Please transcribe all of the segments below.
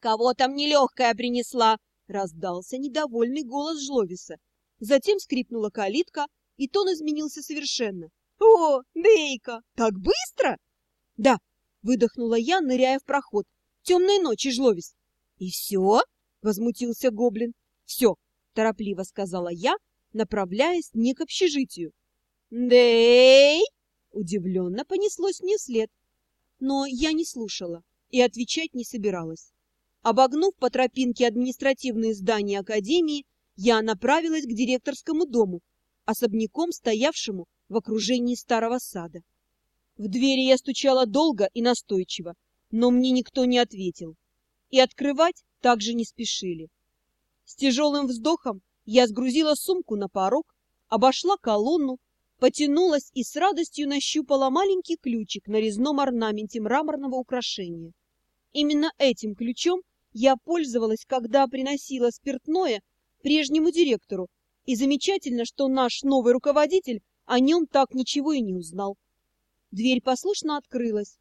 Кого там нелегкая принесла? Раздался недовольный голос Жловиса. Затем скрипнула калитка, и тон изменился совершенно. «О, Дейка, так быстро?» «Да», — выдохнула я, ныряя в проход. «Темной ночи, Жловис». «И все?» — возмутился гоблин. «Все», — торопливо сказала я, направляясь не к общежитию. «Дэй!» — удивленно понеслось мне след. Но я не слушала и отвечать не собиралась. Обогнув по тропинке административные здания Академии, я направилась к директорскому дому, особняком стоявшему в окружении старого сада. В двери я стучала долго и настойчиво, но мне никто не ответил. И открывать также не спешили. С тяжелым вздохом я сгрузила сумку на порог, обошла колонну, потянулась и с радостью нащупала маленький ключик на резном орнаменте мраморного украшения. Именно этим ключом я пользовалась, когда приносила спиртное прежнему директору, и замечательно, что наш новый руководитель о нем так ничего и не узнал. Дверь послушно открылась.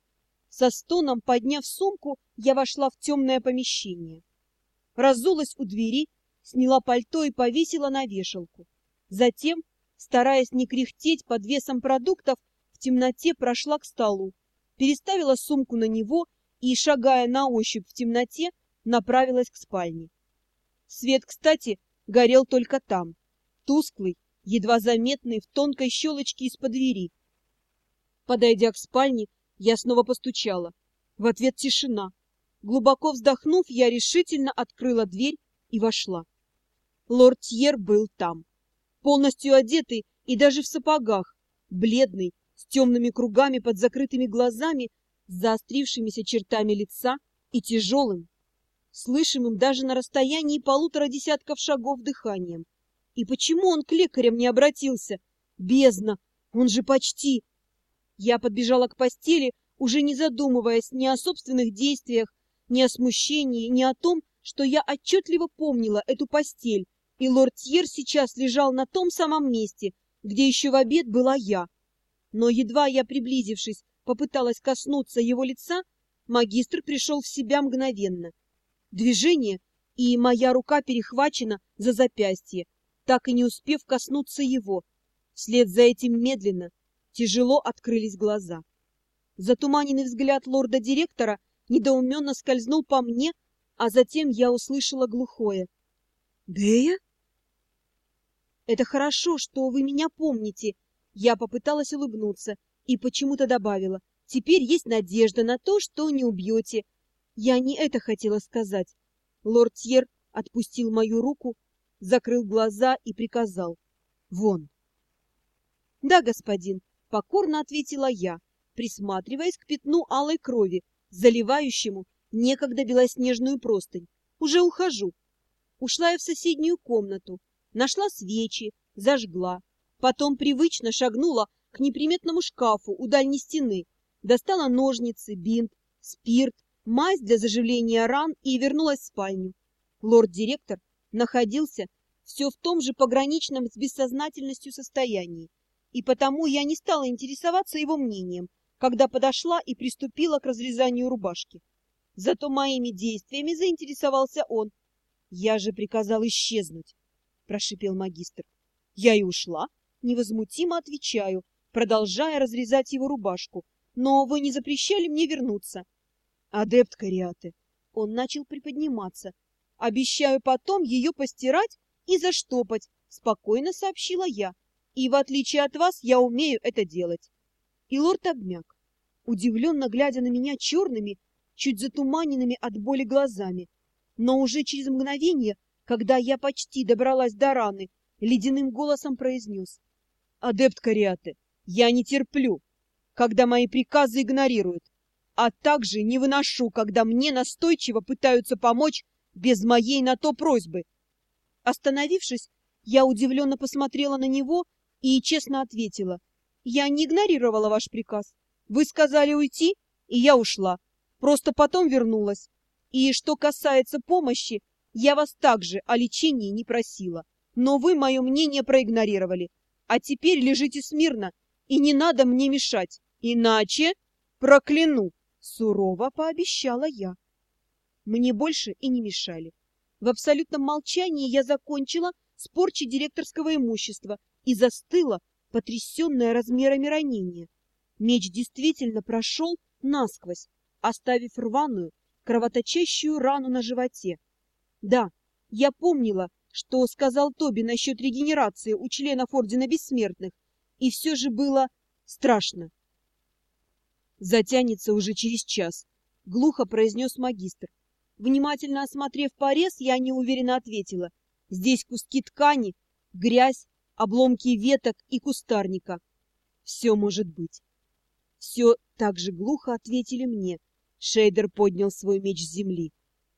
Со стоном, подняв сумку, я вошла в темное помещение. Разулась у двери, сняла пальто и повесила на вешалку. Затем, стараясь не кряхтеть под весом продуктов, в темноте прошла к столу, переставила сумку на него и, шагая на ощупь в темноте, направилась к спальне. Свет, кстати, горел только там, тусклый, едва заметный в тонкой щелочке из-под двери. Подойдя к спальне, я снова постучала. В ответ тишина. Глубоко вздохнув, я решительно открыла дверь и вошла. Лорд Тьер был там, полностью одетый и даже в сапогах, бледный, с темными кругами под закрытыми глазами, заострившимися чертами лица и тяжелым, слышимым даже на расстоянии полутора десятков шагов дыханием. И почему он к лекарям не обратился? Бездна! Он же почти... Я подбежала к постели, уже не задумываясь ни о собственных действиях, ни о смущении, ни о том, что я отчетливо помнила эту постель, и лорд Тьер сейчас лежал на том самом месте, где еще в обед была я. Но едва я, приблизившись, попыталась коснуться его лица, магистр пришел в себя мгновенно. Движение, и моя рука перехвачена за запястье, так и не успев коснуться его. Вслед за этим медленно, тяжело открылись глаза. Затуманенный взгляд лорда-директора недоуменно скользнул по мне, а затем я услышала глухое. «Дея?» «Это хорошо, что вы меня помните». Я попыталась улыбнуться и почему-то добавила. «Теперь есть надежда на то, что не убьете. Я не это хотела сказать. Лорд Тьер отпустил мою руку, закрыл глаза и приказал. Вон. Да, господин, покорно ответила я, присматриваясь к пятну алой крови, заливающему некогда белоснежную простынь. Уже ухожу. Ушла я в соседнюю комнату, нашла свечи, зажгла. Потом привычно шагнула к неприметному шкафу у дальней стены, достала ножницы, бинт, спирт, мазь для заживления ран и вернулась в спальню. Лорд-директор находился все в том же пограничном с бессознательностью состоянии, и потому я не стала интересоваться его мнением, когда подошла и приступила к разрезанию рубашки. Зато моими действиями заинтересовался он. «Я же приказал исчезнуть», — прошипел магистр. «Я и ушла», — невозмутимо отвечаю, продолжая разрезать его рубашку. «Но вы не запрещали мне вернуться». Адепт Кариаты. Он начал приподниматься. Обещаю потом ее постирать и заштопать, спокойно сообщила я. И в отличие от вас, я умею это делать. И лорд обмяк, удивленно глядя на меня черными, чуть затуманенными от боли глазами. Но уже через мгновение, когда я почти добралась до раны, ледяным голосом произнес. «Адепт Кариаты, я не терплю, когда мои приказы игнорируют а также не выношу, когда мне настойчиво пытаются помочь без моей на то просьбы. Остановившись, я удивленно посмотрела на него и честно ответила. Я не игнорировала ваш приказ. Вы сказали уйти, и я ушла. Просто потом вернулась. И что касается помощи, я вас также о лечении не просила. Но вы мое мнение проигнорировали. А теперь лежите смирно, и не надо мне мешать. Иначе прокляну. Сурово пообещала я. мне больше и не мешали. В абсолютном молчании я закончила с порчей директорского имущества и застыла, потрясенная размерами ранения. Меч действительно прошел насквозь, оставив рваную, кровоточащую рану на животе. Да, я помнила, что сказал Тоби насчет регенерации у членов Ордена Бессмертных, и все же было страшно. «Затянется уже через час», — глухо произнес магистр. Внимательно осмотрев порез, я неуверенно ответила. «Здесь куски ткани, грязь, обломки веток и кустарника. Все может быть». Все так же глухо ответили мне. Шейдер поднял свой меч с земли.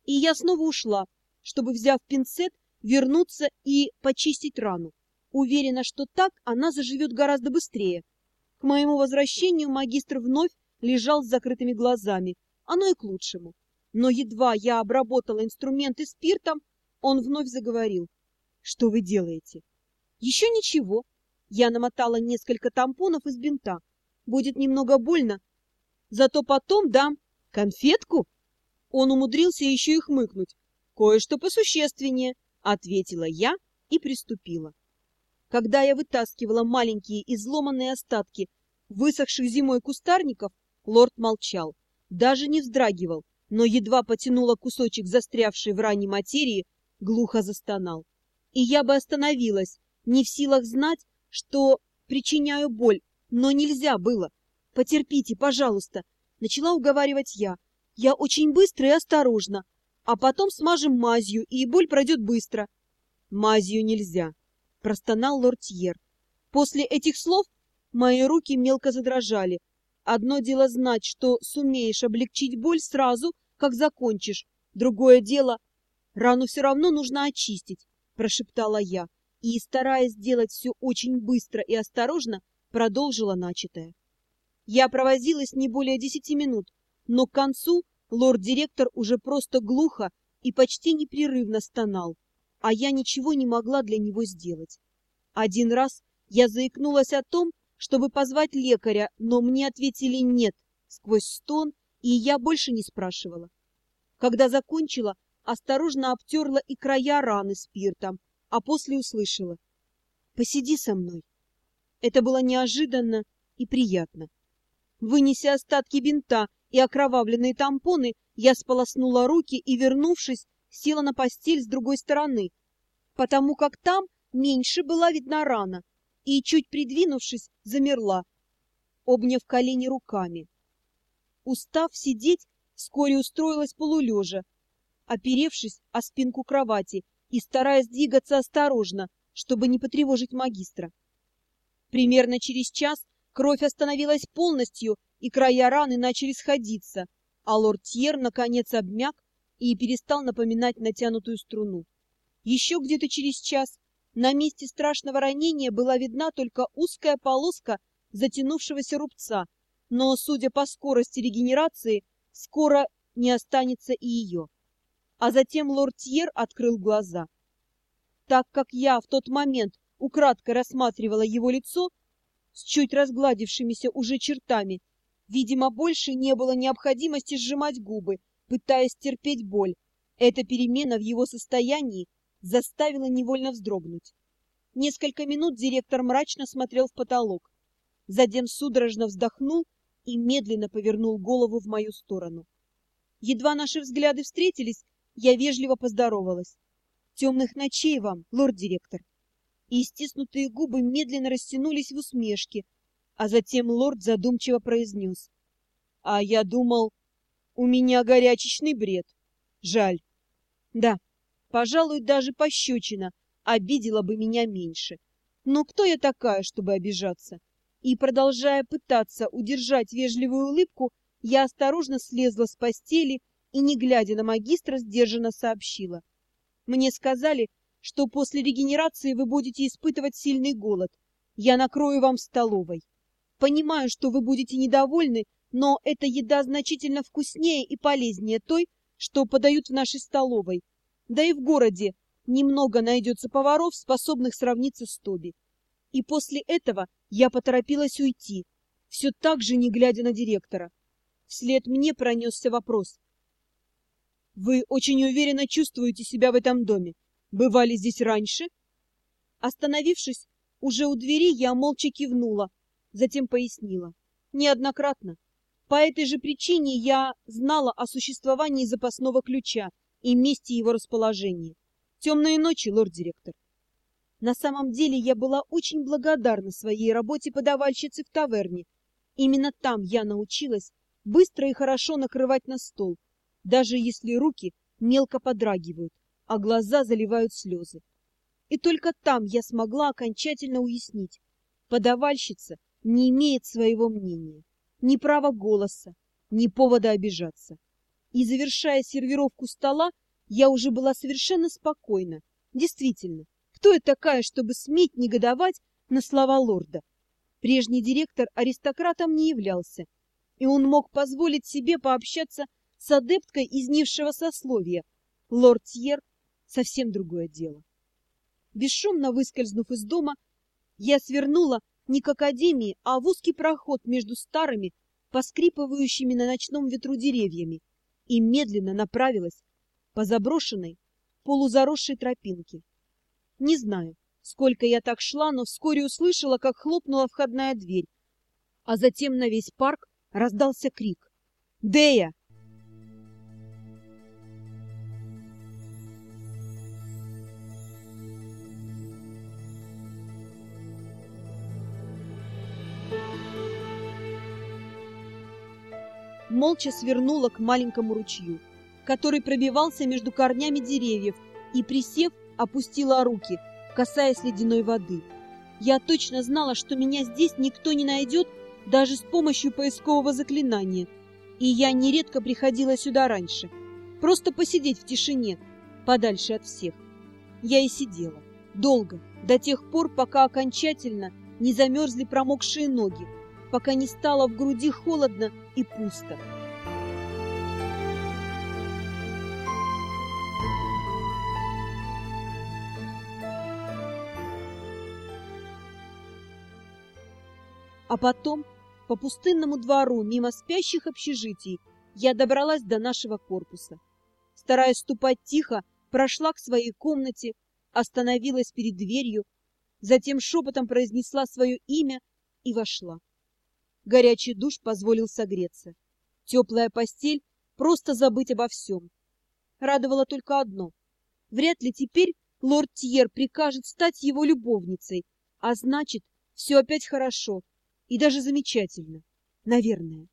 И я снова ушла, чтобы, взяв пинцет, вернуться и почистить рану. Уверена, что так она заживет гораздо быстрее. К моему возвращению магистр вновь лежал с закрытыми глазами. Оно и к лучшему. Но едва я обработала инструменты спиртом, он вновь заговорил. «Что вы делаете?» «Еще ничего». Я намотала несколько тампонов из бинта. Будет немного больно, зато потом дам конфетку. Он умудрился еще и хмыкнуть. Кое-что посущественнее, ответила я и приступила. Когда я вытаскивала маленькие изломанные остатки высохших зимой кустарников, лорд молчал, даже не вздрагивал, но едва потянула кусочек застрявшей в ране материи, глухо застонал. И я бы остановилась, не в силах знать, что причиняю боль, но нельзя было. Потерпите, пожалуйста, начала уговаривать я. Я очень быстро и осторожно, а потом смажем мазью, и боль пройдет быстро. Мазью нельзя, простонал лортьер. После этих слов мои руки мелко задрожали. Одно дело знать, что сумеешь облегчить боль сразу, как закончишь. Другое дело — рану все равно нужно очистить, прошептала я и, стараясь сделать все очень быстро и осторожно, продолжила начатое. Я провозилась не более десяти минут, но к концу лорд-директор уже просто глухо и почти непрерывно стонал, а я ничего не могла для него сделать. Один раз я заикнулась о том, чтобы позвать лекаря, но мне ответили «нет» сквозь стон, и я больше не спрашивала. Когда закончила, осторожно обтерла и края раны спиртом, а после услышала «Посиди со мной». Это было неожиданно и приятно. Вынеся остатки бинта и окровавленные тампоны, я сполоснула руки и, вернувшись, села на постель с другой стороны, потому как там меньше была видна рана, и, чуть придвинувшись, замерла, обняв колени руками. Устав сидеть, вскоре устроилась полулежа, оперевшись о спинку кровати и стараясь двигаться осторожно, чтобы не потревожить магистра. Примерно через час кровь остановилась полностью, и края раны начали сходиться, а лорд Тьер наконец обмяк и перестал напоминать натянутую струну. Еще где-то через час на месте страшного ранения была видна только узкая полоска затянувшегося рубца, но, судя по скорости регенерации, скоро не останется и ее. А затем лорд Тьер открыл глаза. Так как я в тот момент украдкой рассматривала его лицо с чуть разгладившимися уже чертами. Видимо, больше не было необходимости сжимать губы, пытаясь терпеть боль. Эта перемена в его состоянии заставила невольно вздрогнуть. Несколько минут директор мрачно смотрел в потолок, затем судорожно вздохнул и медленно повернул голову в мою сторону. Едва наши взгляды встретились, я вежливо поздоровалась. «Темных ночей вам, лорд-директор!» и стиснутые губы медленно растянулись в усмешке, а затем лорд задумчиво произнес. — А я думал, у меня горячечный бред. Жаль. Да, пожалуй, даже пощечина обидела бы меня меньше. Но кто я такая, чтобы обижаться? И, продолжая пытаться удержать вежливую улыбку, я осторожно слезла с постели и, не глядя на магистра, сдержанно сообщила. Мне сказали, что после регенерации вы будете испытывать сильный голод. Я накрою вам столовой. Понимаю, что вы будете недовольны, но эта еда значительно вкуснее и полезнее той, что подают в нашей столовой. Да и в городе немного найдется поваров, способных сравниться с Тоби. И после этого я поторопилась уйти, все так же не глядя на директора. Вслед мне пронесся вопрос. Вы очень уверенно чувствуете себя в этом доме. Бывали здесь раньше? Остановившись уже у двери, я молча кивнула, затем пояснила. Неоднократно. По этой же причине я знала о существовании запасного ключа и месте его расположения. Темные ночи, лорд-директор. На самом деле я была очень благодарна своей работе подавальщицы в таверне. Именно там я научилась быстро и хорошо накрывать на стол, даже если руки мелко подрагивают, а глаза заливают слезы. И только там я смогла окончательно уяснить. Подавальщица не имеет своего мнения, ни права голоса, ни повода обижаться. И, завершая сервировку стола, я уже была совершенно спокойна. Действительно, кто я такая, чтобы сметь негодовать на слова лорда? Прежний директор аристократом не являлся, и он мог позволить себе пообщаться с адепткой из низшего сословия. Лорд Тьер — совсем другое дело. Бесшумно выскользнув из дома, я свернула не к академии, а в узкий проход между старыми, поскрипывающими на ночном ветру деревьями, и медленно направилась по заброшенной, полузаросшей тропинке. Не знаю, сколько я так шла, но вскоре услышала, как хлопнула входная дверь, а затем на весь парк раздался крик. «Дея!» Молча свернула к маленькому ручью, который пробивался между корнями деревьев, и, присев, опустила руки, касаясь ледяной воды. Я точно знала, что меня здесь никто не найдет даже с помощью поискового заклинания, и я нередко приходила сюда раньше, просто посидеть в тишине, подальше от всех. Я и сидела, долго, до тех пор, пока окончательно не замерзли промокшие ноги, пока не стало в груди холодно и пусто. А потом, по пустынному двору, мимо спящих общежитий, я добралась до нашего корпуса. Стараясь ступать тихо, прошла к своей комнате, остановилась перед дверью, затем шепотом произнесла свое имя и вошла. Горячий душ позволил согреться. Теплая постель — просто забыть обо всем. Радовало только одно. Вряд ли теперь лорд Тьер прикажет стать его любовницей, а значит, все опять хорошо, и даже замечательно. Наверное.